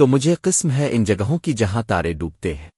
تو مجھے قسم ہے ان جگہوں کی جہاں تارے ڈوبتے ہیں۔